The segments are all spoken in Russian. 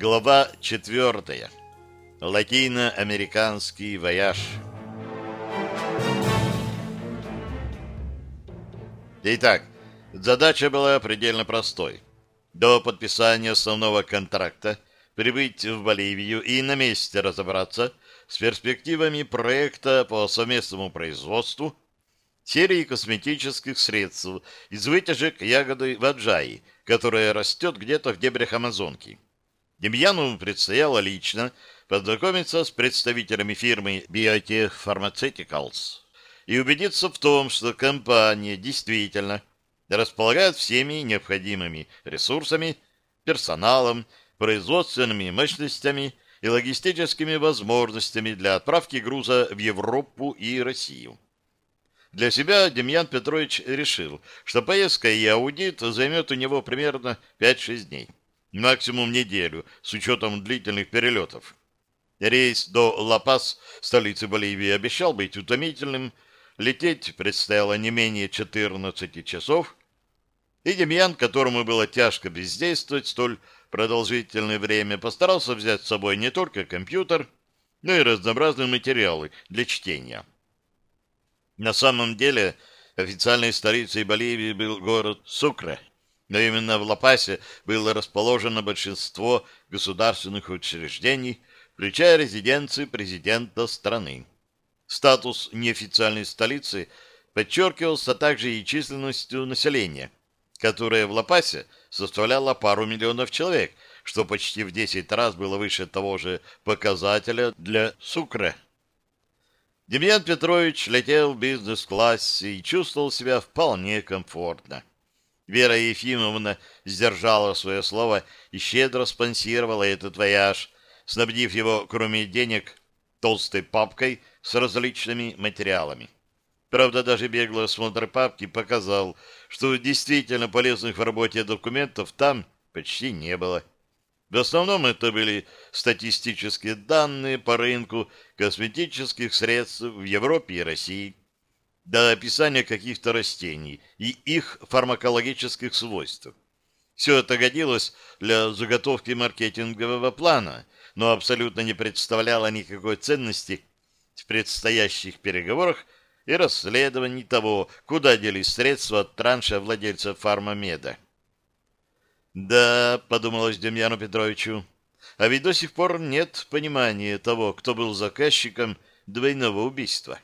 Глава четвертая. Латиноамериканский вояж. Итак, задача была предельно простой. До подписания основного контракта прибыть в Боливию и на месте разобраться с перспективами проекта по совместному производству серии косметических средств из вытяжек ягоды ваджаи, которая растет где-то в дебрях Амазонки. Демьяну предстояло лично познакомиться с представителями фирмы Biotech Pharmaceuticals и убедиться в том, что компания действительно располагает всеми необходимыми ресурсами, персоналом, производственными мощностями и логистическими возможностями для отправки груза в Европу и Россию. Для себя Демьян Петрович решил, что поездка и аудит займет у него примерно 5-6 дней максимум неделю, с учетом длительных перелетов. Рейс до Ла-Пас, столицы Боливии, обещал быть утомительным, лететь предстояло не менее 14 часов, и Демьян, которому было тяжко бездействовать столь продолжительное время, постарался взять с собой не только компьютер, но и разнообразные материалы для чтения. На самом деле, официальной столицей Боливии был город Сукре, но именно в Лопасе было расположено большинство государственных учреждений, включая резиденции президента страны. Статус неофициальной столицы подчеркивался также и численностью населения, которое в Лопасе составляло пару миллионов человек, что почти в 10 раз было выше того же показателя для Сукре. Демьян Петрович летел в бизнес-классе и чувствовал себя вполне комфортно. Вера Ефимовна сдержала свое слово и щедро спонсировала этот вояж, снабдив его, кроме денег, толстой папкой с различными материалами. Правда, даже беглый осмотр папки показал, что действительно полезных в работе документов там почти не было. В основном это были статистические данные по рынку косметических средств в Европе и России до описания каких-то растений и их фармакологических свойств. Все это годилось для заготовки маркетингового плана, но абсолютно не представляло никакой ценности в предстоящих переговорах и расследовании того, куда делись средства от транша владельцев фармамеда. «Да», — подумалось Демьяну Петровичу, — «а ведь до сих пор нет понимания того, кто был заказчиком двойного убийства».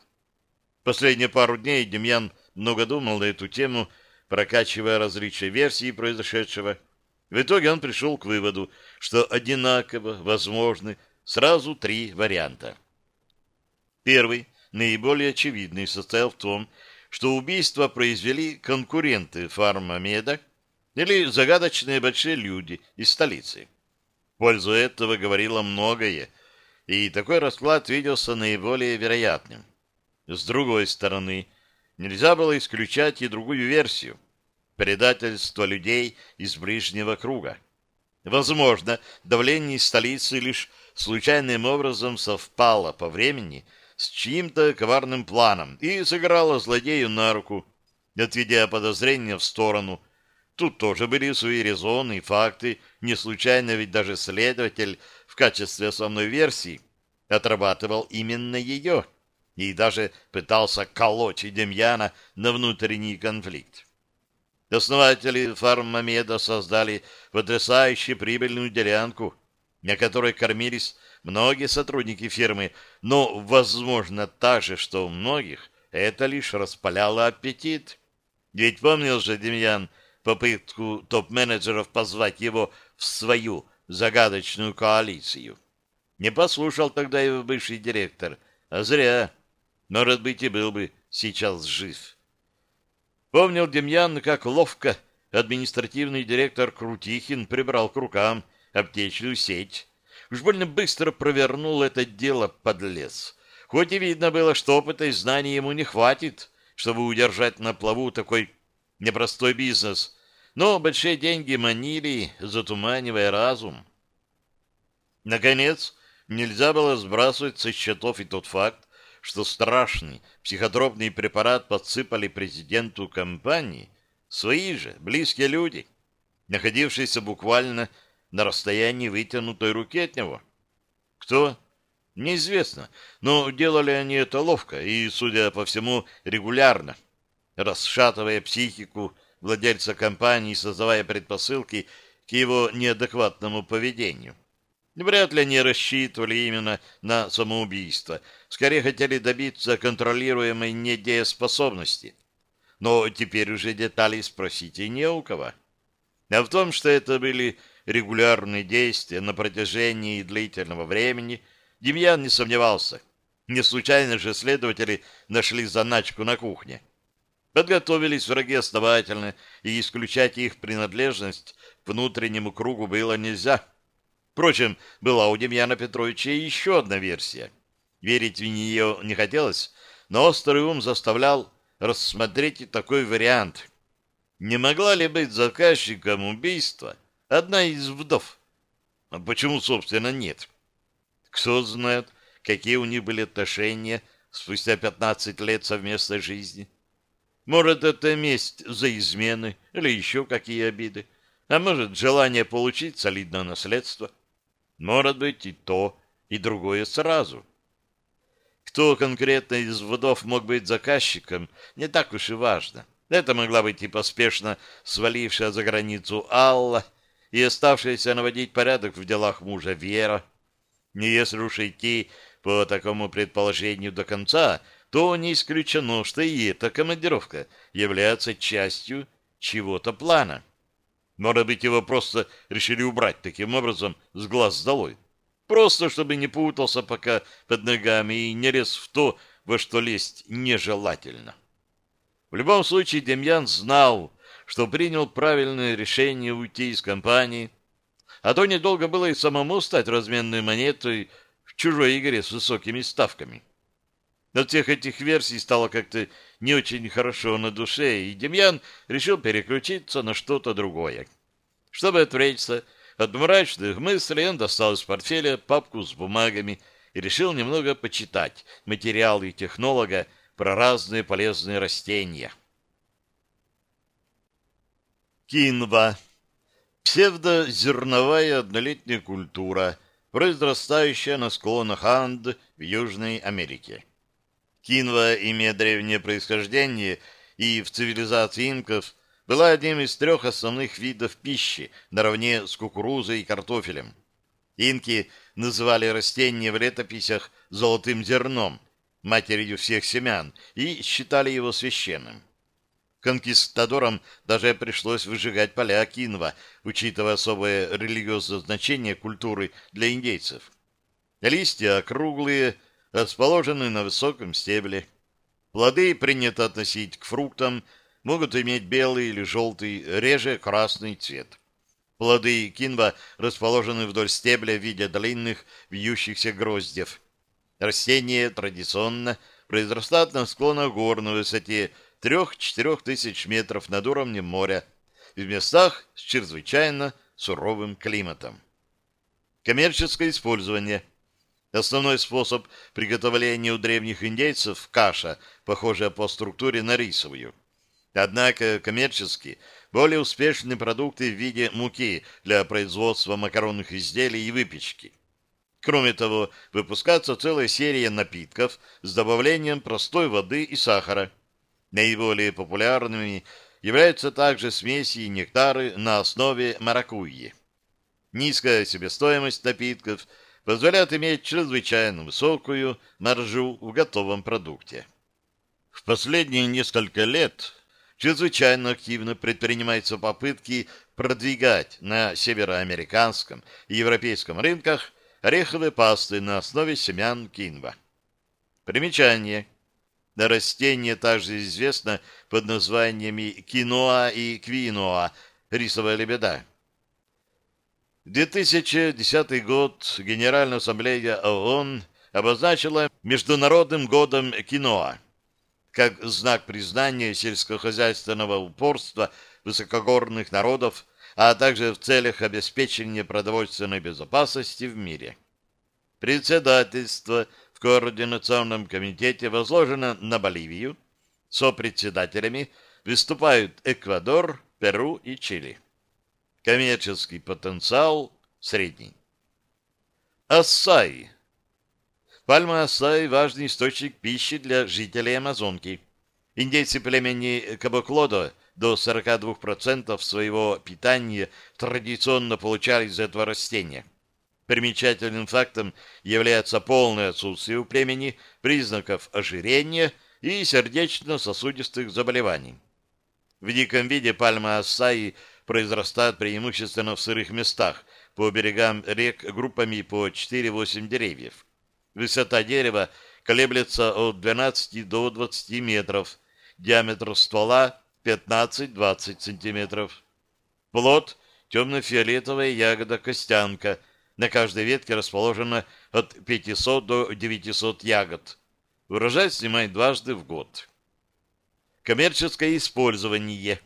Последние пару дней Демьян много думал на эту тему, прокачивая различные версии произошедшего. В итоге он пришел к выводу, что одинаково возможны сразу три варианта. Первый, наиболее очевидный, состоял в том, что убийство произвели конкуренты фармамеда или загадочные большие люди из столицы. В пользу этого говорило многое, и такой расклад виделся наиболее вероятным. С другой стороны, нельзя было исключать и другую версию – предательство людей из ближнего круга. Возможно, давление столицы лишь случайным образом совпало по времени с чьим-то коварным планом и сыграло злодею на руку, отведя подозрения в сторону. Тут тоже были свои резоны и факты, не случайно ведь даже следователь в качестве основной версии отрабатывал именно ее – и даже пытался колоть Демьяна на внутренний конфликт. Основатели фармамеда создали потрясающе прибыльную делянку, на которой кормились многие сотрудники фирмы, но, возможно, так же, что у многих, это лишь распаляло аппетит. Ведь помнил же Демьян попытку топ-менеджеров позвать его в свою загадочную коалицию. Не послушал тогда его бывший директор, а зря. Может быть, был бы сейчас жив. Помнил Демьян, как ловко административный директор Крутихин прибрал к рукам аптечную сеть. Уж больно быстро провернул это дело под лес. Хоть и видно было, что опыта и знаний ему не хватит, чтобы удержать на плаву такой непростой бизнес, но большие деньги манили, затуманивая разум. Наконец, нельзя было сбрасывать со счетов и тот факт, что страшный психотропный препарат подсыпали президенту компании свои же близкие люди, находившиеся буквально на расстоянии вытянутой руки от него. Кто? Неизвестно, но делали они это ловко и, судя по всему, регулярно, расшатывая психику владельца компании, создавая предпосылки к его неадекватному поведению. Вряд ли они рассчитывали именно на самоубийство. Скорее хотели добиться контролируемой недееспособности. Но теперь уже деталей спросить и не у кого. А в том, что это были регулярные действия на протяжении длительного времени, Демьян не сомневался. Не случайно же следователи нашли заначку на кухне. Подготовились враги основательно, и исключать их принадлежность внутреннему кругу было нельзя. Впрочем, была у Демьяна Петровича еще одна версия. Верить в нее не хотелось, но острый ум заставлял рассмотреть и такой вариант. Не могла ли быть заказчиком убийства одна из вдов? А почему, собственно, нет? Кто знает, какие у них были отношения спустя 15 лет совместной жизни. Может, это месть за измены или еще какие обиды, а может, желание получить солидное наследство. Может быть, и то, и другое сразу. Кто конкретно из вдов мог быть заказчиком, не так уж и важно. Это могла быть и поспешно свалившая за границу Алла и оставшаяся наводить порядок в делах мужа Вера. Не если уж идти по такому предположению до конца, то не исключено, что и эта командировка является частью чего-то плана. Может быть, его просто решили убрать таким образом с глаз долой. Просто, чтобы не путался пока под ногами и не лез в то, во что лезть нежелательно. В любом случае, Демьян знал, что принял правильное решение уйти из компании, а то недолго было и самому стать разменной монетой в чужой игре с высокими ставками. От всех этих версий стало как-то не очень хорошо на душе, и Демьян решил переключиться на что-то другое. Чтобы отвлечься от мрачных мыслей, он достал из портфеля папку с бумагами и решил немного почитать материалы технолога про разные полезные растения. Кинва. Псевдозерновая однолетняя культура, произрастающая на склонах Анд в Южной Америке. Кинва, имея древнее происхождение и в цивилизации инков, была одним из трех основных видов пищи, наравне с кукурузой и картофелем. Инки называли растение в летописях «золотым зерном», матерью всех семян, и считали его священным. Конкистадорам даже пришлось выжигать поля кинва, учитывая особое религиозное значение культуры для индейцев. Листья округлые, расположены на высоком стебле. Плоды принято относить к фруктам, могут иметь белый или желтый, реже красный цвет. Плоды кинва расположены вдоль стебля в виде длинных вьющихся гроздев. Растение традиционно произрастает на склонах гор на высоте 3-4 тысяч метров над уровнем моря в местах с чрезвычайно суровым климатом. Коммерческое использование – Основной способ приготовления у древних индейцев – каша, похожая по структуре на рисовую. Однако коммерчески более успешны продукты в виде муки для производства макаронных изделий и выпечки. Кроме того, выпускается целая серия напитков с добавлением простой воды и сахара. Наиболее популярными являются также смеси и нектары на основе маракуйи. Низкая себестоимость напитков – позволяет иметь чрезвычайно высокую маржу в готовом продукте. В последние несколько лет чрезвычайно активно предпринимаются попытки продвигать на североамериканском и европейском рынках ореховые пасты на основе семян кинва. Примечание. Растение также известно под названиями киноа и квиноа, рисовая лебеда. 2010 год Генеральная ассамблея ООН обозначила Международным годом киноа как знак признания сельскохозяйственного упорства высокогорных народов, а также в целях обеспечения продовольственной безопасности в мире. Председательство в Координационном комитете возложено на Боливию. Сопредседателями выступают Эквадор, Перу и Чили. Коммерческий потенциал средний. Ассай. Пальма ассай – важный источник пищи для жителей Амазонки. Индейцы племени Кабоклодо до 42% своего питания традиционно получали из этого растения. Примечательным фактом является полное отсутствие у племени признаков ожирения и сердечно-сосудистых заболеваний. В диком виде пальма ассаи произрастает преимущественно в сырых местах, по берегам рек группами по 4-8 деревьев. Высота дерева колеблется от 12 до 20 метров, диаметр ствола 15-20 сантиметров. Плод – темно-фиолетовая ягода-костянка – на каждой ветке расположено от 500 до 900 ягод. Урожай снимает дважды в год. Коммерческое использование.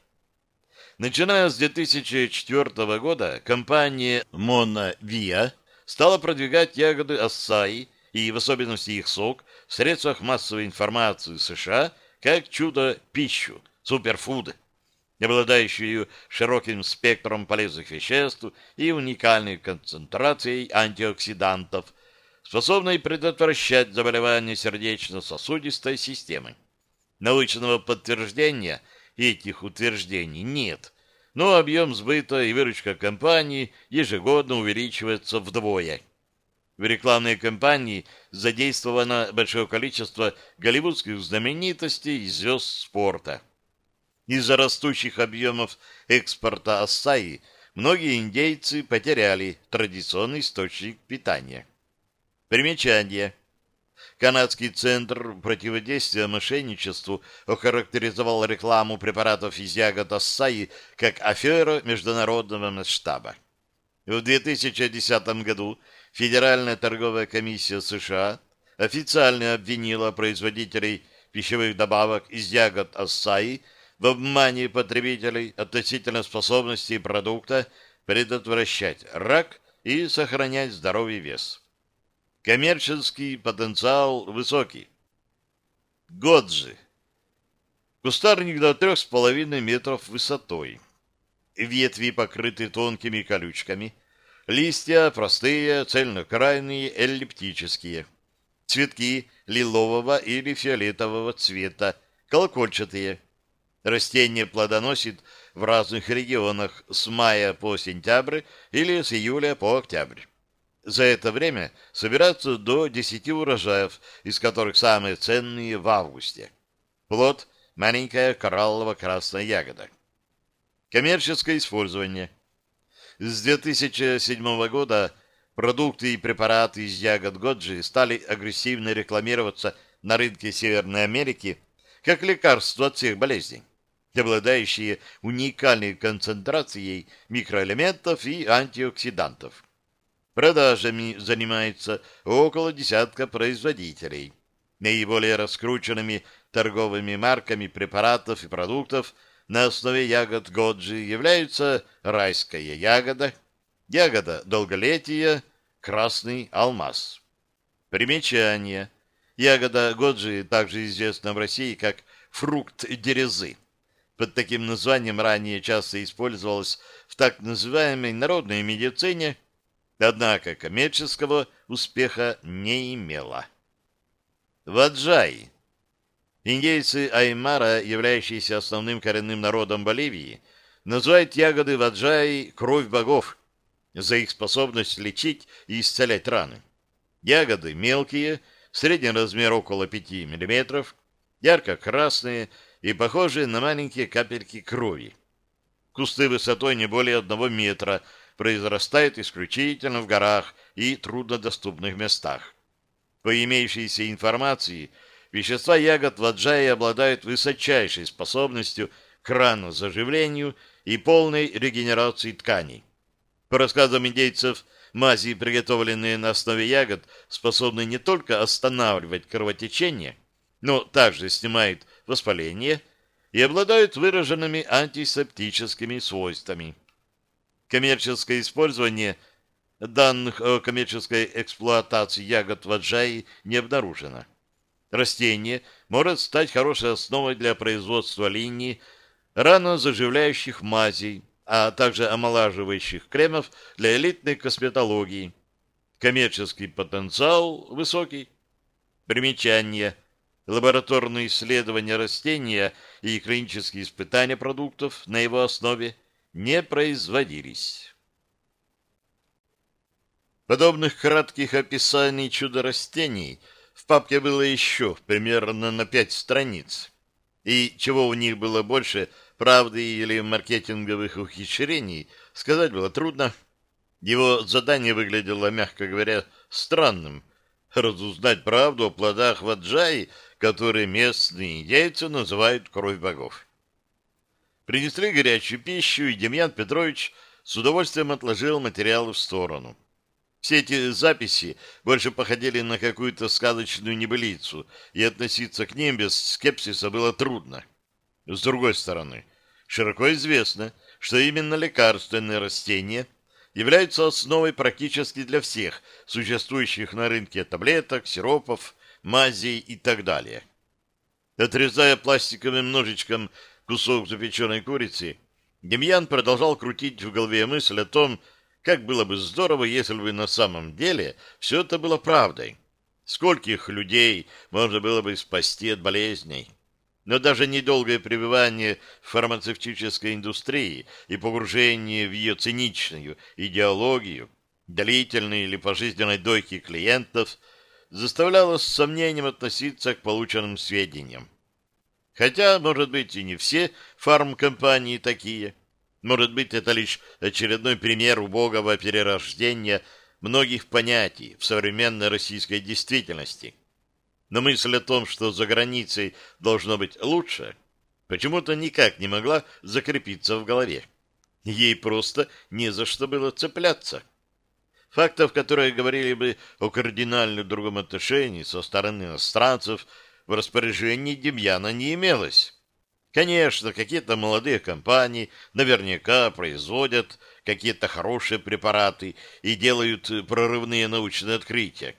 Начиная с 2004 года компания Monovia стала продвигать ягоды ассаи и в особенности их сок в средствах массовой информации США как чудо-пищу, суперфуд обладающую широким спектром полезных веществ и уникальной концентрацией антиоксидантов, способной предотвращать заболевания сердечно-сосудистой системы. Научного подтверждения этих утверждений нет, но объем сбыта и выручка компании ежегодно увеличивается вдвое. В рекламной кампании задействовано большое количество голливудских знаменитостей и звезд спорта – из-за растущих объемов экспорта ассаи многие индейцы потеряли традиционный источник питания. Примечание. Канадский центр противодействия мошенничеству охарактеризовал рекламу препаратов из ягод ассаи как аферу международного масштаба. В 2010 году Федеральная торговая комиссия США официально обвинила производителей пищевых добавок из ягод ассаи в обмане потребителей относительно способности продукта предотвращать рак и сохранять здоровый вес. Коммерческий потенциал высокий. Годжи. Кустарник до трех с половиной метров высотой. Ветви покрыты тонкими колючками. Листья простые, цельнокрайные, эллиптические. Цветки лилового или фиолетового цвета, колокольчатые. Растение плодоносит в разных регионах с мая по сентябрь или с июля по октябрь. За это время собираются до 10 урожаев, из которых самые ценные в августе. Плод – маленькая кораллово-красная ягода. Коммерческое использование. С 2007 года продукты и препараты из ягод Годжи стали агрессивно рекламироваться на рынке Северной Америки как лекарство от всех болезней обладающие уникальной концентрацией микроэлементов и антиоксидантов. Продажами занимается около десятка производителей. Наиболее раскрученными торговыми марками препаратов и продуктов на основе ягод Годжи являются райская ягода, ягода долголетия, красный алмаз. Примечание. Ягода Годжи также известна в России как фрукт дерезы под таким названием ранее часто использовалась в так называемой народной медицине, однако коммерческого успеха не имела. Ваджай. Индейцы Аймара, являющиеся основным коренным народом Боливии, называют ягоды ваджай «кровь богов» за их способность лечить и исцелять раны. Ягоды мелкие, средний размер около 5 мм, ярко-красные, и похожие на маленькие капельки крови. Кусты высотой не более одного метра произрастают исключительно в горах и труднодоступных местах. По имеющейся информации, вещества ягод ваджаи обладают высочайшей способностью к ранозаживлению и полной регенерации тканей. По рассказам индейцев, мази, приготовленные на основе ягод, способны не только останавливать кровотечение, но также снимают воспаление и обладают выраженными антисептическими свойствами. Коммерческое использование данных о коммерческой эксплуатации ягод ваджаи не обнаружено. Растение может стать хорошей основой для производства линий рано заживляющих мазей, а также омолаживающих кремов для элитной косметологии. Коммерческий потенциал высокий. Примечание. Лабораторные исследования растения и клинические испытания продуктов на его основе не производились. Подобных кратких описаний чудо-растений в папке было еще примерно на пять страниц. И чего у них было больше, правды или маркетинговых ухищрений, сказать было трудно. Его задание выглядело, мягко говоря, странным. Разузнать правду о плодах ваджаи, которые местные индейцы называют кровь богов. Принесли горячую пищу, и Демьян Петрович с удовольствием отложил материалы в сторону. Все эти записи больше походили на какую-то сказочную небылицу, и относиться к ним без скепсиса было трудно. С другой стороны, широко известно, что именно лекарственные растения являются основой практически для всех существующих на рынке таблеток, сиропов, мазей и так далее. Отрезая пластиковым ножичком кусок запеченной курицы, Демьян продолжал крутить в голове мысль о том, как было бы здорово, если бы на самом деле все это было правдой. Скольких людей можно было бы спасти от болезней. Но даже недолгое пребывание в фармацевтической индустрии и погружение в ее циничную идеологию, длительной или пожизненной дойки клиентов, заставляло с сомнением относиться к полученным сведениям. Хотя, может быть, и не все фармкомпании такие – может быть, это лишь очередной пример убогого перерождения многих понятий в современной российской действительности. Но мысль о том, что за границей должно быть лучше, почему-то никак не могла закрепиться в голове. Ей просто не за что было цепляться. Фактов, которые говорили бы о кардинально другом отношении со стороны иностранцев, в распоряжении Демьяна не имелось. Конечно, какие-то молодые компании наверняка производят какие-то хорошие препараты и делают прорывные научные открытия.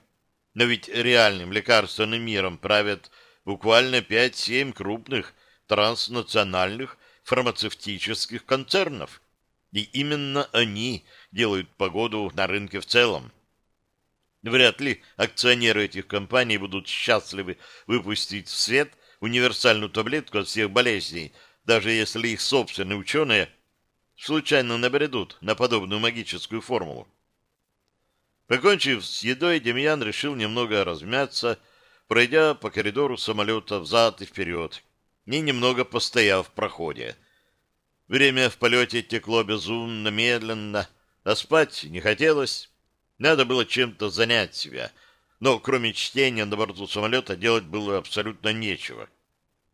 Но ведь реальным лекарственным миром правят буквально 5-7 крупных транснациональных фармацевтических концернов. И именно они делают погоду на рынке в целом. Вряд ли акционеры этих компаний будут счастливы выпустить в свет универсальную таблетку от всех болезней, даже если их собственные ученые случайно набредут на подобную магическую формулу. Покончив с едой, Демьян решил немного размяться, пройдя по коридору самолета взад и вперед, и немного постояв в проходе. Время в полете текло безумно медленно, а спать не хотелось. Надо было чем-то занять себя — но кроме чтения на борту самолета делать было абсолютно нечего.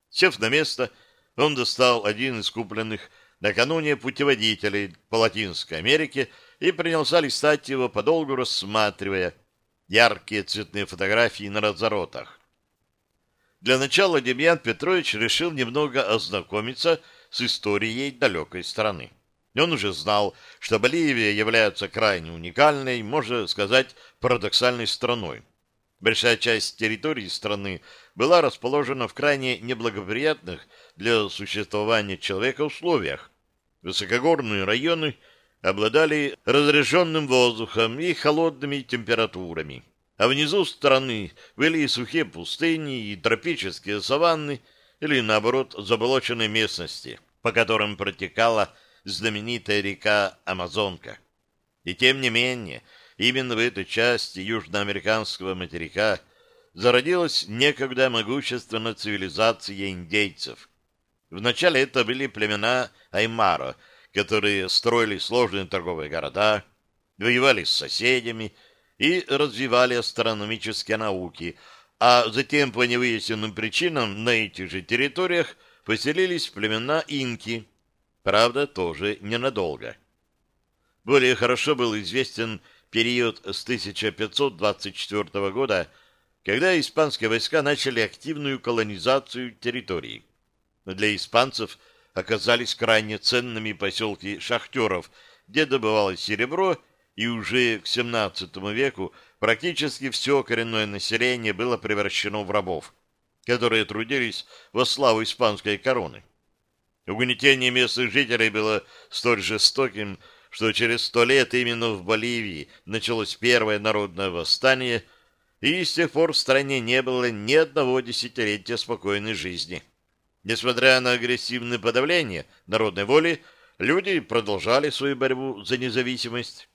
Сев на место, он достал один из купленных накануне путеводителей по Латинской Америке и принялся листать его, подолгу рассматривая яркие цветные фотографии на разворотах. Для начала Демьян Петрович решил немного ознакомиться с историей далекой страны. Он уже знал, что Боливия является крайне уникальной, можно сказать, парадоксальной страной. Большая часть территории страны была расположена в крайне неблагоприятных для существования человека условиях. Высокогорные районы обладали разреженным воздухом и холодными температурами, а внизу страны были сухие пустыни, и тропические саванны, или, наоборот, заболоченные местности, по которым протекала знаменитая река Амазонка. И тем не менее, Именно в этой части южноамериканского материка зародилась некогда могущественная цивилизация индейцев. Вначале это были племена Аймаро, которые строили сложные торговые города, воевали с соседями и развивали астрономические науки, а затем по невыясненным причинам на этих же территориях поселились племена инки, правда, тоже ненадолго. Более хорошо был известен период с 1524 года, когда испанские войска начали активную колонизацию территории. Для испанцев оказались крайне ценными поселки шахтеров, где добывалось серебро, и уже к XVII веку практически все коренное население было превращено в рабов, которые трудились во славу испанской короны. Угнетение местных жителей было столь жестоким, что через сто лет именно в Боливии началось первое народное восстание, и с тех пор в стране не было ни одного десятилетия спокойной жизни. Несмотря на агрессивное подавление народной воли, люди продолжали свою борьбу за независимость,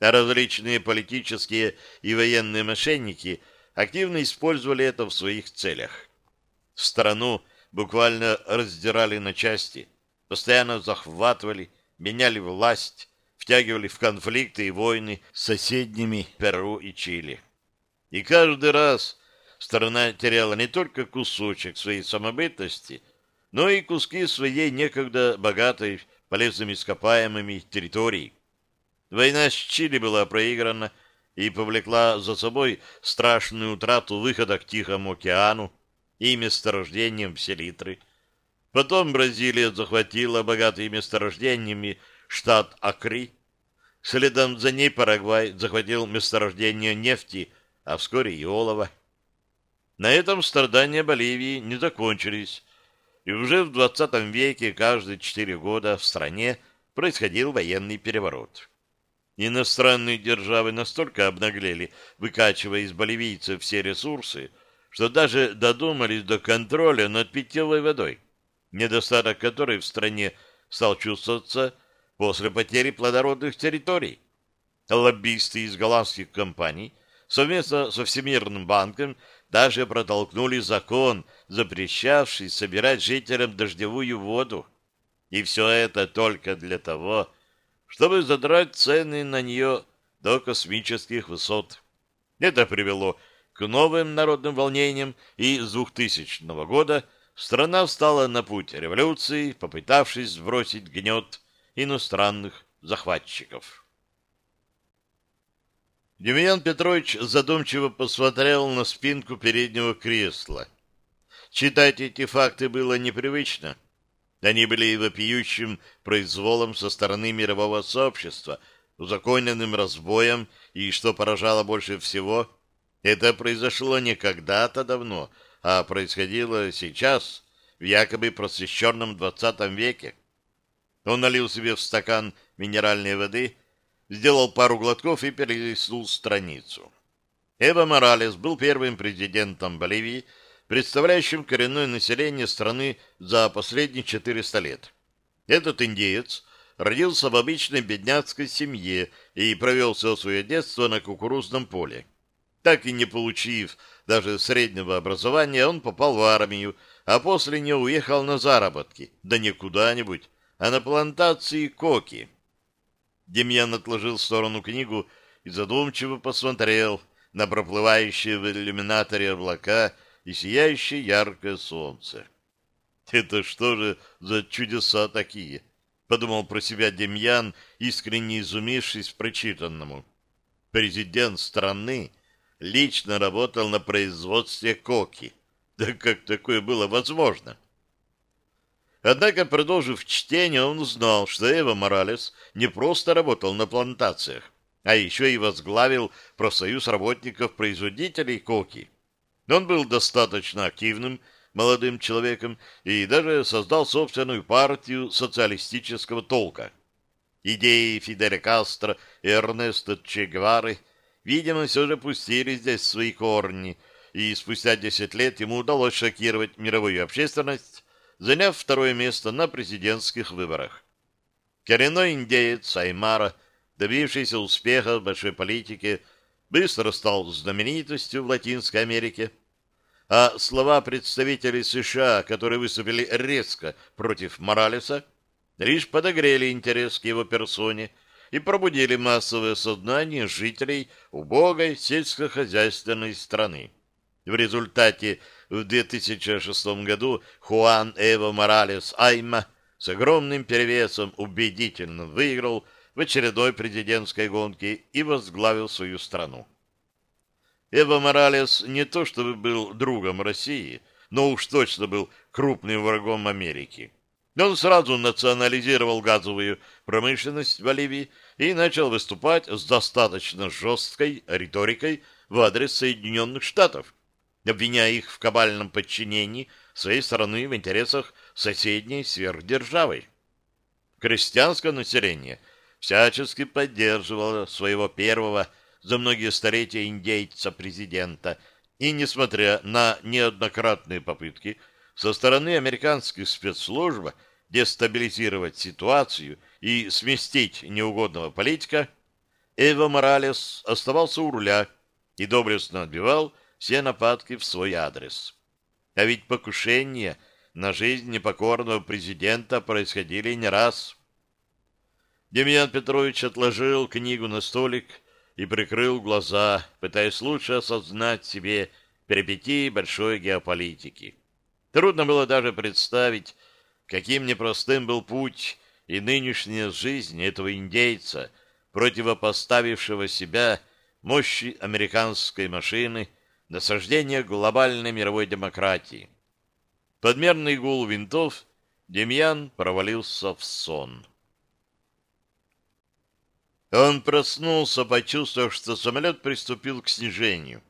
а различные политические и военные мошенники активно использовали это в своих целях. Страну буквально раздирали на части, постоянно захватывали, меняли власть, втягивали в конфликты и войны с соседними Перу и Чили. И каждый раз страна теряла не только кусочек своей самобытности, но и куски своей некогда богатой полезными ископаемыми территорий. Война с Чили была проиграна и повлекла за собой страшную утрату выхода к Тихому океану и месторождениям селитры. Потом Бразилия захватила богатыми месторождениями штат Акри. Следом за ней Парагвай захватил месторождение нефти, а вскоре и олова. На этом страдания Боливии не закончились и уже в 20 веке каждые четыре года в стране происходил военный переворот. Иностранные державы настолько обнаглели, выкачивая из боливийцев все ресурсы, что даже додумались до контроля над питьевой водой, недостаток которой в стране стал чувствоваться после потери плодородных территорий. Лоббисты из голландских компаний совместно со Всемирным банком даже протолкнули закон, запрещавший собирать жителям дождевую воду. И все это только для того, чтобы задрать цены на нее до космических высот. Это привело к новым народным волнениям, и с 2000 года страна встала на путь революции, попытавшись сбросить гнет иностранных захватчиков. Демьян Петрович задумчиво посмотрел на спинку переднего кресла. Читать эти факты было непривычно. Они были вопиющим произволом со стороны мирового сообщества, узаконенным разбоем, и, что поражало больше всего, это произошло не когда-то давно, а происходило сейчас, в якобы просвещенном двадцатом веке. Он налил себе в стакан минеральной воды сделал пару глотков и перелистнул страницу. Эво Моралес был первым президентом Боливии, представляющим коренное население страны за последние 400 лет. Этот индеец родился в обычной бедняцкой семье и провел все свое детство на кукурузном поле. Так и не получив даже среднего образования, он попал в армию, а после нее уехал на заработки, да не куда-нибудь, а на плантации коки. Демьян отложил в сторону книгу и задумчиво посмотрел на проплывающие в иллюминаторе облака и сияющее яркое солнце. «Это что же за чудеса такие?» — подумал про себя Демьян, искренне изумившись прочитанному. Президент страны лично работал на производстве коки. Да как такое было возможно? — Однако, продолжив чтение, он узнал, что Эва Моралес не просто работал на плантациях, а еще и возглавил профсоюз работников-производителей коки. Он был достаточно активным молодым человеком и даже создал собственную партию социалистического толка. Идеи Фиделя Кастро и Эрнеста Че Гевары, видимо, все же пустили здесь свои корни, и спустя 10 лет ему удалось шокировать мировую общественность заняв второе место на президентских выборах. Коренной индеец Аймара, добившийся успеха в большой политике, быстро стал знаменитостью в Латинской Америке, а слова представителей США, которые выступили резко против Моралеса, лишь подогрели интерес к его персоне и пробудили массовое сознание жителей убогой сельскохозяйственной страны. В результате в 2006 году Хуан Эво Моралес Айма с огромным перевесом убедительно выиграл в очередной президентской гонке и возглавил свою страну. Эво Моралес не то чтобы был другом России, но уж точно был крупным врагом Америки. Он сразу национализировал газовую промышленность Боливии и начал выступать с достаточно жесткой риторикой в адрес Соединенных Штатов обвиняя их в кабальном подчинении своей страны в интересах соседней сверхдержавы. Крестьянское население всячески поддерживало своего первого за многие столетия индейца-президента, и, несмотря на неоднократные попытки со стороны американских спецслужб дестабилизировать ситуацию и сместить неугодного политика, Эво Моралес оставался у руля и доблестно отбивал все нападки в свой адрес. А ведь покушения на жизнь непокорного президента происходили не раз. Демьян Петрович отложил книгу на столик и прикрыл глаза, пытаясь лучше осознать себе перипетии большой геополитики. Трудно было даже представить, каким непростым был путь и нынешняя жизнь этого индейца, противопоставившего себя мощи американской машины насаждения глобальной мировой демократии. Подмерный гул винтов Демьян провалился в сон. Он проснулся, почувствовав, что самолет приступил к снижению.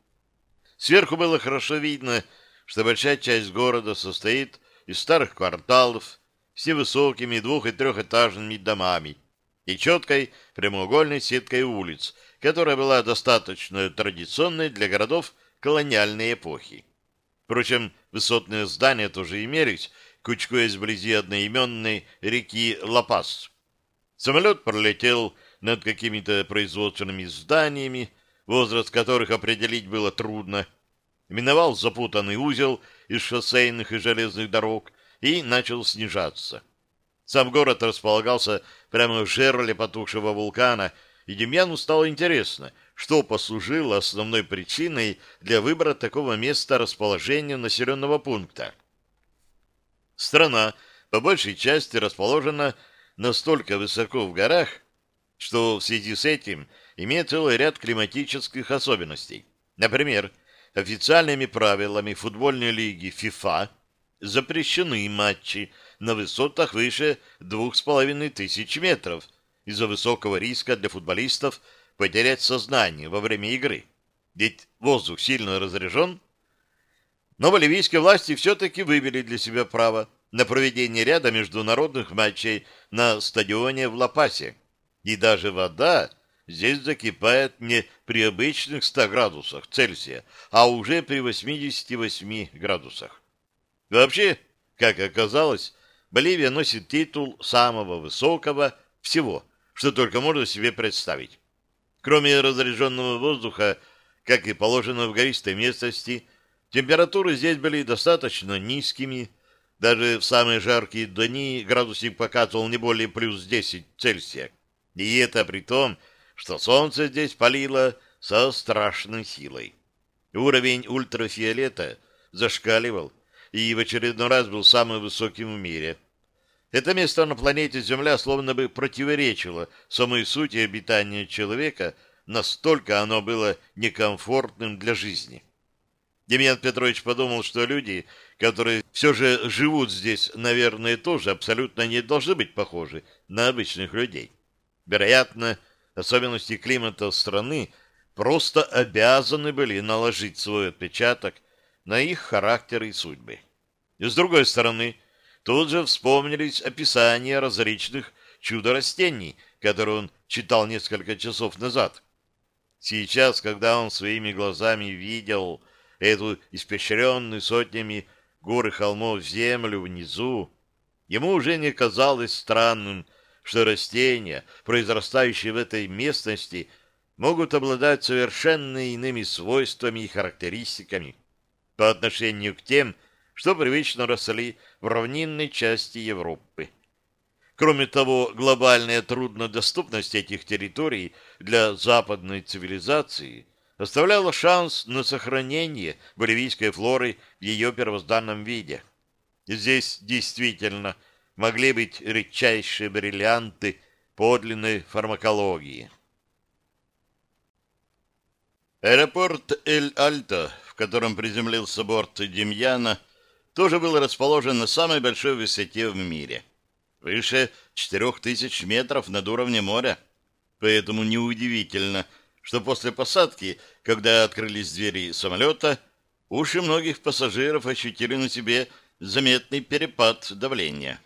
Сверху было хорошо видно, что большая часть города состоит из старых кварталов с невысокими двух- и трехэтажными домами и четкой прямоугольной сеткой улиц, которая была достаточно традиционной для городов колониальной эпохи. Впрочем, высотные здания тоже имелись, кучкуясь вблизи одноименной реки Лапас. Самолет пролетел над какими-то производственными зданиями, возраст которых определить было трудно, миновал запутанный узел из шоссейных и железных дорог и начал снижаться. Сам город располагался прямо в жерле потухшего вулкана, и Демьяну стало интересно, что послужило основной причиной для выбора такого места расположения населенного пункта. Страна по большей части расположена настолько высоко в горах, что в связи с этим имеет целый ряд климатических особенностей. Например, официальными правилами футбольной лиги ФИФА запрещены матчи на высотах выше двух с половиной тысяч метров из-за высокого риска для футболистов потерять сознание во время игры. Ведь воздух сильно разряжен. Но боливийские власти все-таки выбили для себя право на проведение ряда международных матчей на стадионе в Лапасе. И даже вода здесь закипает не при обычных 100 градусах Цельсия, а уже при 88 градусах. Вообще, как оказалось, Боливия носит титул самого высокого всего, что только можно себе представить. Кроме разряженного воздуха, как и положено в гористой местности, температуры здесь были достаточно низкими. Даже в самые жаркие дни градусник показывал не более плюс 10 Цельсия. И это при том, что солнце здесь палило со страшной силой. Уровень ультрафиолета зашкаливал, и в очередной раз был самым высоким в мире. Это место на планете Земля словно бы противоречило самой сути обитания человека, настолько оно было некомфортным для жизни. Демьян Петрович подумал, что люди, которые все же живут здесь, наверное, тоже абсолютно не должны быть похожи на обычных людей. Вероятно, особенности климата страны просто обязаны были наложить свой отпечаток на их характеры и судьбы. И с другой стороны, тут же вспомнились описания различных чудо-растений, которые он читал несколько часов назад. Сейчас, когда он своими глазами видел эту испещренную сотнями горы холмов землю внизу, ему уже не казалось странным, что растения, произрастающие в этой местности, могут обладать совершенно иными свойствами и характеристиками по отношению к тем, что привычно росли в равнинной части Европы. Кроме того, глобальная труднодоступность этих территорий для западной цивилизации оставляла шанс на сохранение боливийской флоры в ее первозданном виде. Здесь действительно могли быть редчайшие бриллианты подлинной фармакологии. Аэропорт Эль-Альто, в котором приземлился борт Демьяна, тоже был расположен на самой большой высоте в мире. Выше четырех тысяч метров над уровнем моря. Поэтому неудивительно, что после посадки, когда открылись двери самолета, уши многих пассажиров ощутили на себе заметный перепад давления.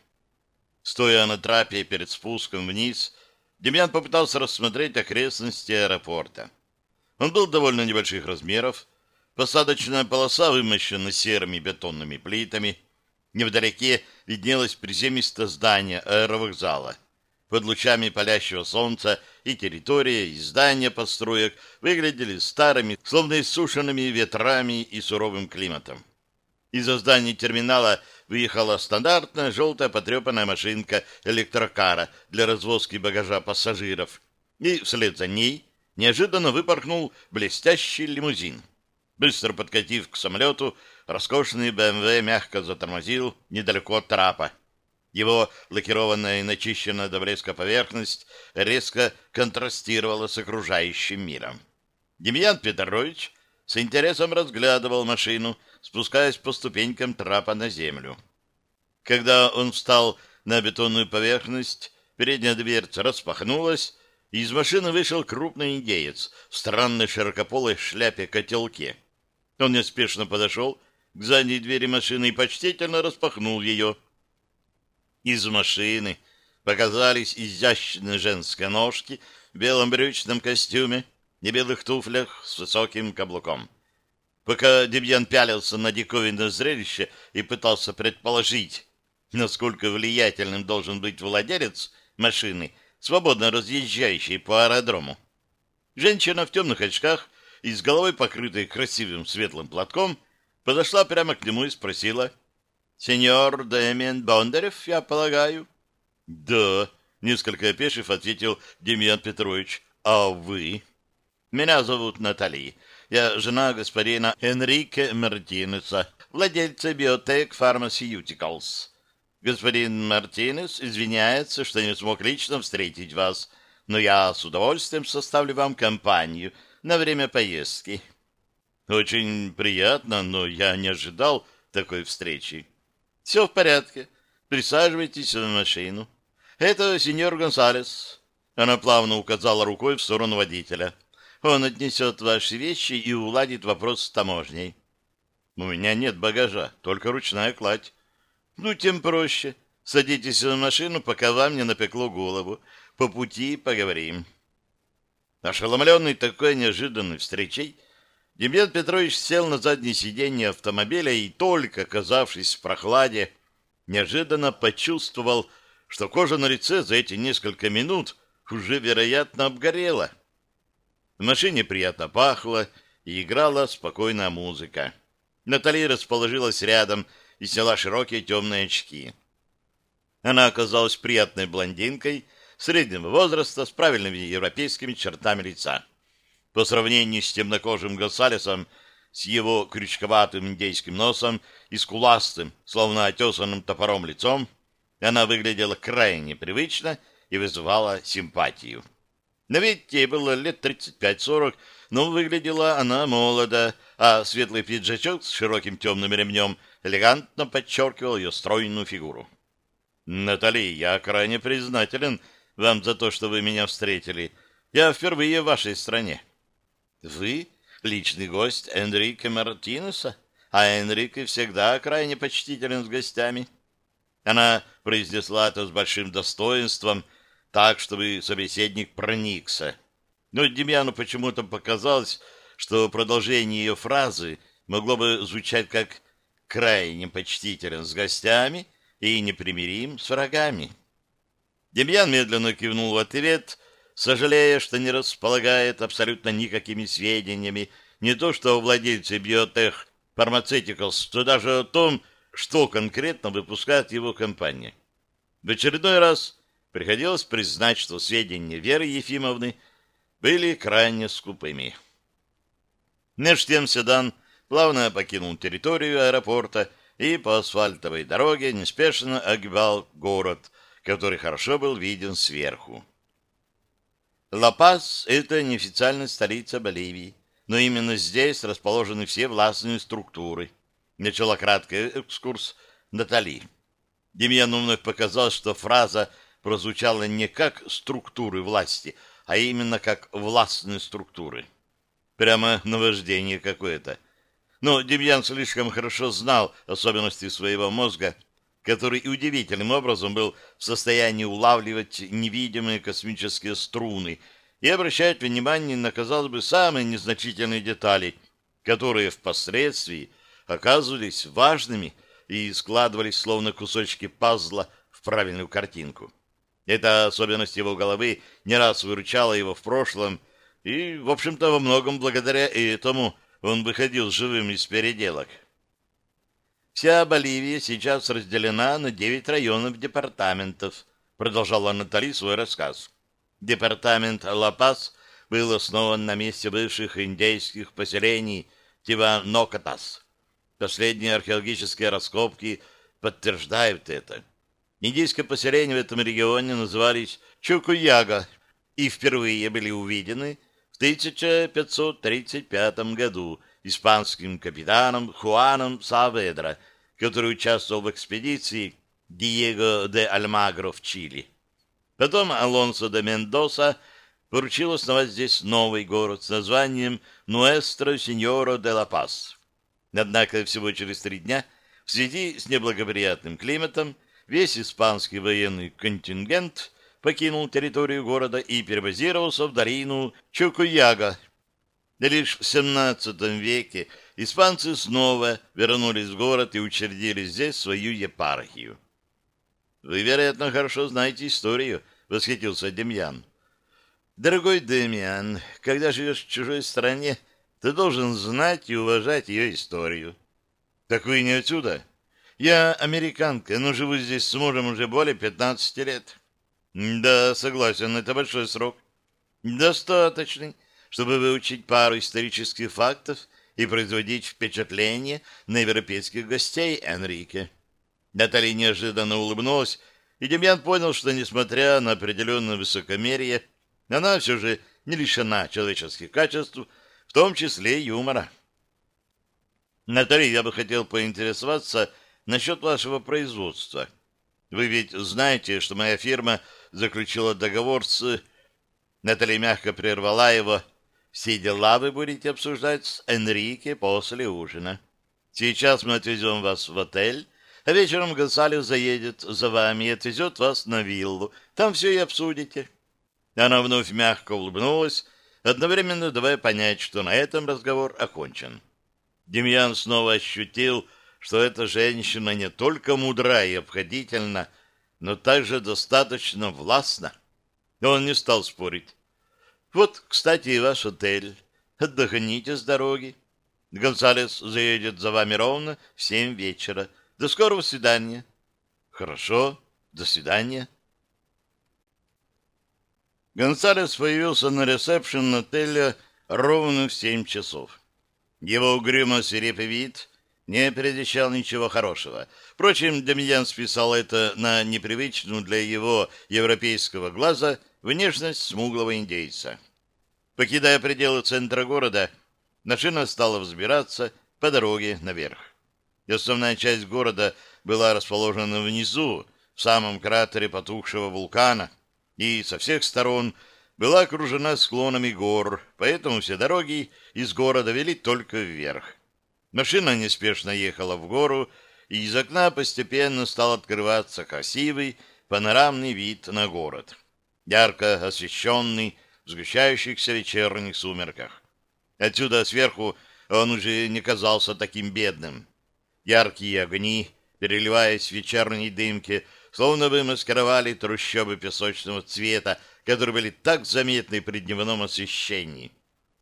Стоя на трапе перед спуском вниз, Демьян попытался рассмотреть окрестности аэропорта. Он был довольно небольших размеров, посадочная полоса вымощена серыми бетонными плитами, невдалеке виднелось приземистое здание аэровокзала. Под лучами палящего солнца и территория, и здания построек выглядели старыми, словно иссушенными ветрами и суровым климатом. Из-за здания терминала выехала стандартная желтая потрепанная машинка электрокара для развозки багажа пассажиров, и вслед за ней неожиданно выпорхнул блестящий лимузин. Быстро подкатив к самолету, роскошный БМВ мягко затормозил недалеко от трапа. Его лакированная и начищенная до блеска поверхность резко контрастировала с окружающим миром. Демьян Петрович с интересом разглядывал машину, спускаясь по ступенькам трапа на землю. Когда он встал на бетонную поверхность, передняя дверца распахнулась, и из машины вышел крупный индеец в странной широкополой шляпе-котелке. Он неспешно подошел к задней двери машины и почтительно распахнул ее. Из машины показались изящные женские ножки в белом брючном костюме и белых туфлях с высоким каблуком. Пока Демьян пялился на диковинное зрелище и пытался предположить, насколько влиятельным должен быть владелец машины, свободно разъезжающей по аэродрому. Женщина в темных очках и с головой покрытой красивым светлым платком подошла прямо к нему и спросила, «Сеньор Дэмиан Бондарев, я полагаю?» «Да», — несколько опешив, ответил Демьян Петрович, «а вы?» «Меня зовут Натали. Я жена господина Энрике Мартинеса, владельца биотек Pharmaceuticals. Господин Мартинес извиняется, что не смог лично встретить вас, но я с удовольствием составлю вам компанию на время поездки. Очень приятно, но я не ожидал такой встречи. Все в порядке. Присаживайтесь в машину. Это сеньор Гонсалес. Она плавно указала рукой в сторону водителя. Он отнесет ваши вещи и уладит вопрос с таможней. У меня нет багажа, только ручная кладь. Ну, тем проще. Садитесь в машину, пока вам не напекло голову. По пути поговорим. Ошеломленный такой неожиданной встречей, Демьян Петрович сел на заднее сиденье автомобиля и, только оказавшись в прохладе, неожиданно почувствовал, что кожа на лице за эти несколько минут уже, вероятно, обгорела. В машине приятно пахло и играла спокойная музыка. Натали расположилась рядом и сняла широкие темные очки. Она оказалась приятной блондинкой среднего возраста с правильными европейскими чертами лица. По сравнению с темнокожим Гонсалесом, с его крючковатым индейским носом и скуластым, словно отесанным топором лицом, она выглядела крайне привычно и вызывала симпатию. На вид ей было лет 35-40, но выглядела она молодо, а светлый пиджачок с широким темным ремнем элегантно подчеркивал ее стройную фигуру. «Натали, я крайне признателен вам за то, что вы меня встретили. Я впервые в вашей стране». «Вы личный гость Энрике Мартинеса? А Энрике всегда крайне почтителен с гостями». Она произнесла это с большим достоинством, так, чтобы собеседник проникся. Но Демьяну почему-то показалось, что продолжение ее фразы могло бы звучать как «крайне почтителен с гостями и непримирим с врагами». Демьян медленно кивнул в ответ, сожалея, что не располагает абсолютно никакими сведениями не то что о владельце биотех Pharmaceuticals, то даже о том, что конкретно выпускает его компания. В очередной раз приходилось признать, что сведения Веры Ефимовны были крайне скупыми. Меж тем седан плавно покинул территорию аэропорта и по асфальтовой дороге неспешно огибал город, который хорошо был виден сверху. Ла-Пас — это неофициальная столица Боливии, но именно здесь расположены все властные структуры. Начала краткий экскурс Натали. Демьяну вновь показалось, что фраза прозвучало не как структуры власти, а именно как властные структуры. Прямо наваждение какое-то. Но Демьян слишком хорошо знал особенности своего мозга, который удивительным образом был в состоянии улавливать невидимые космические струны и обращать внимание на, казалось бы, самые незначительные детали, которые впоследствии оказывались важными и складывались словно кусочки пазла в правильную картинку. Эта особенность его головы не раз выручала его в прошлом, и, в общем-то, во многом благодаря этому он выходил живым из переделок. Вся Боливия сейчас разделена на девять районов департаментов, продолжала Натали свой рассказ. Департамент Ла-Пас был основан на месте бывших индейских поселений Тиванокатас. Последние археологические раскопки подтверждают это. Индийские поселения в этом регионе назывались Чукуяга и впервые были увидены в 1535 году испанским капитаном Хуаном Саведро, который участвовал в экспедиции Диего де Альмагро в Чили. Потом Алонсо де Мендоса поручил основать здесь новый город с названием Нуэстро Синьоро де ла Пас. Однако всего через три дня в связи с неблагоприятным климатом весь испанский военный контингент покинул территорию города и перебазировался в долину Чукуяга. Лишь в XVII веке испанцы снова вернулись в город и учредили здесь свою епархию. «Вы, вероятно, хорошо знаете историю», — восхитился Демьян. «Дорогой Демьян, когда живешь в чужой стране, ты должен знать и уважать ее историю». «Так вы не отсюда?» Я американка, но живу здесь с мужем уже более 15 лет. Да, согласен, это большой срок. Достаточный, чтобы выучить пару исторических фактов и производить впечатление на европейских гостей Энрике. Натали неожиданно улыбнулась, и Демьян понял, что, несмотря на определенное высокомерие, она все же не лишена человеческих качеств, в том числе юмора. Натали, я бы хотел поинтересоваться, насчет вашего производства. Вы ведь знаете, что моя фирма заключила договор с... Наталья мягко прервала его. Все дела вы будете обсуждать с Энрике после ужина. Сейчас мы отвезем вас в отель, а вечером Гонсалес заедет за вами и отвезет вас на виллу. Там все и обсудите. Она вновь мягко улыбнулась, одновременно давая понять, что на этом разговор окончен. Демьян снова ощутил, что эта женщина не только мудра и обходительна, но также достаточно властна. Он не стал спорить. Вот, кстати, и ваш отель. Отдохните с дороги. Гонсалес заедет за вами ровно в семь вечера. До скорого свидания. Хорошо, до свидания. Гонсалес появился на ресепшн отеля ровно в семь часов. Его угрюмо свирепый вид не предвещал ничего хорошего. Впрочем, Демьян списал это на непривычную для его европейского глаза внешность смуглого индейца. Покидая пределы центра города, машина стала взбираться по дороге наверх. Основная часть города была расположена внизу, в самом кратере потухшего вулкана, и со всех сторон была окружена склонами гор, поэтому все дороги из города вели только вверх. Машина неспешно ехала в гору, и из окна постепенно стал открываться красивый панорамный вид на город, ярко освещенный в сгущающихся вечерних сумерках. Отсюда сверху он уже не казался таким бедным. Яркие огни, переливаясь в вечерней дымке, словно бы маскировали трущобы песочного цвета, которые были так заметны при дневном освещении.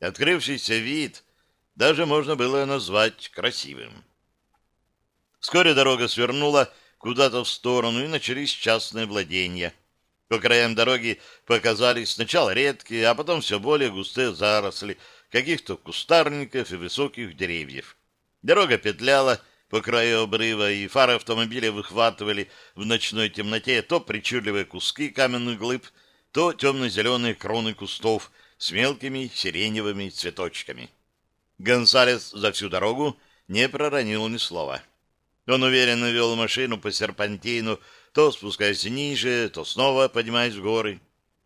Открывшийся вид — даже можно было назвать красивым. Вскоре дорога свернула куда-то в сторону, и начались частные владения. По краям дороги показались сначала редкие, а потом все более густые заросли каких-то кустарников и высоких деревьев. Дорога петляла по краю обрыва, и фары автомобиля выхватывали в ночной темноте то причудливые куски каменных глыб, то темно-зеленые кроны кустов с мелкими сиреневыми цветочками. Гонсалес за всю дорогу не проронил ни слова. Он уверенно вел машину по серпантину, то спускаясь ниже, то снова поднимаясь в горы.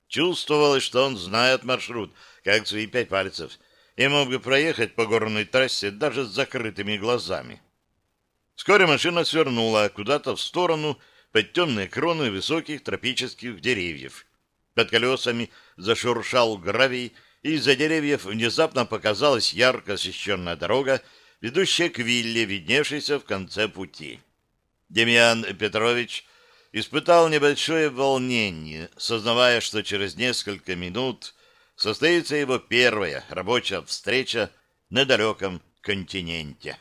Чувствовалось, что он знает маршрут, как свои пять пальцев, и мог бы проехать по горной трассе даже с закрытыми глазами. Вскоре машина свернула куда-то в сторону под темные кроны высоких тропических деревьев. Под колесами зашуршал гравий, из-за деревьев внезапно показалась ярко освещенная дорога, ведущая к вилле, видневшейся в конце пути. Демьян Петрович испытал небольшое волнение, сознавая, что через несколько минут состоится его первая рабочая встреча на далеком континенте.